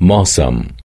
Mawsam